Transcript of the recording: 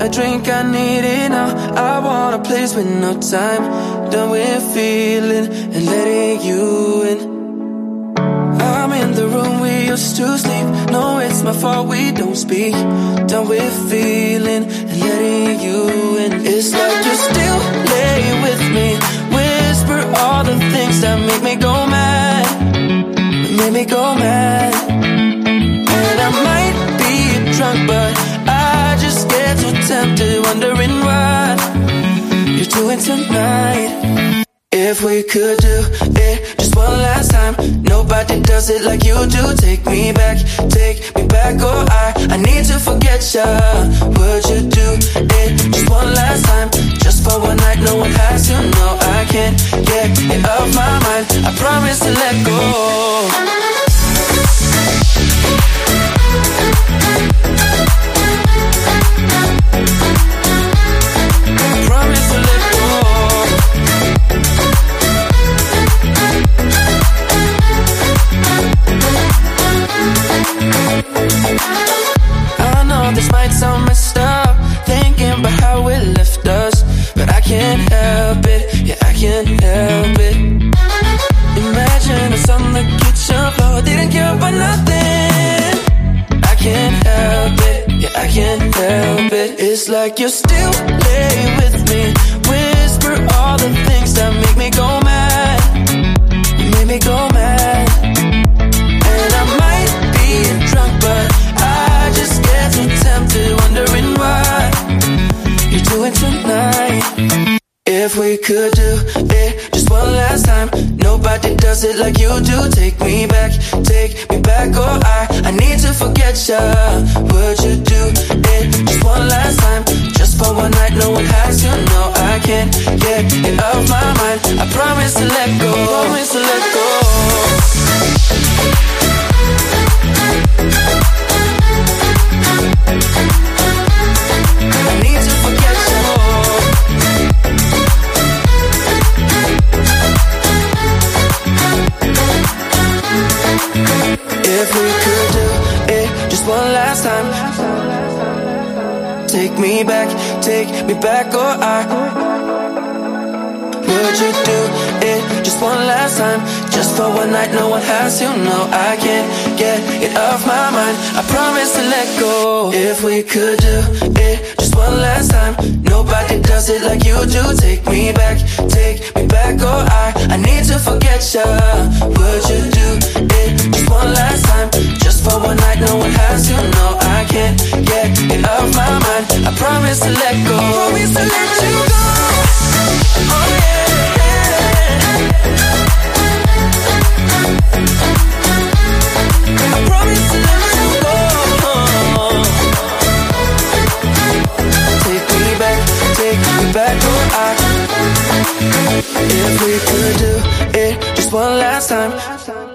a drink, I need it now. I want a place with no time. Done with feeling and letting you in. I'm in the room we used to sleep. No, it's my fault we don't speak. Done with feeling and letting you in. It's like you still lay with me. Whisper all the things that make me go mad. Make me go mad. Tempted, wondering what you're doing tonight. If we could do it just one last time, nobody does it like you do. Take me back, take me back, or I, I need to forget ya. Would you do it just one last time, just for one night? No one has to know. I can't get it off my mind. I promise to let go. It's like you still lay with me, whisper all the things that make me go mad, make me go mad. And I might be drunk, but I just get so tempted, wondering what you're doing tonight. If we could do it just one last time, nobody does it like you do. Take me back, take me back, or I, I need to forget ya. Would you can't get it off my mind. I promise to let take me back, take me back, or I. Would you do it just one last time? Just for one night, no one has to know. I can't get it off my mind. I promise to let go. If we could do it just one last time, nobody does it like you do. Take me back, take me back, or I, I need to forget ya. Would you do If we could do it just one last time.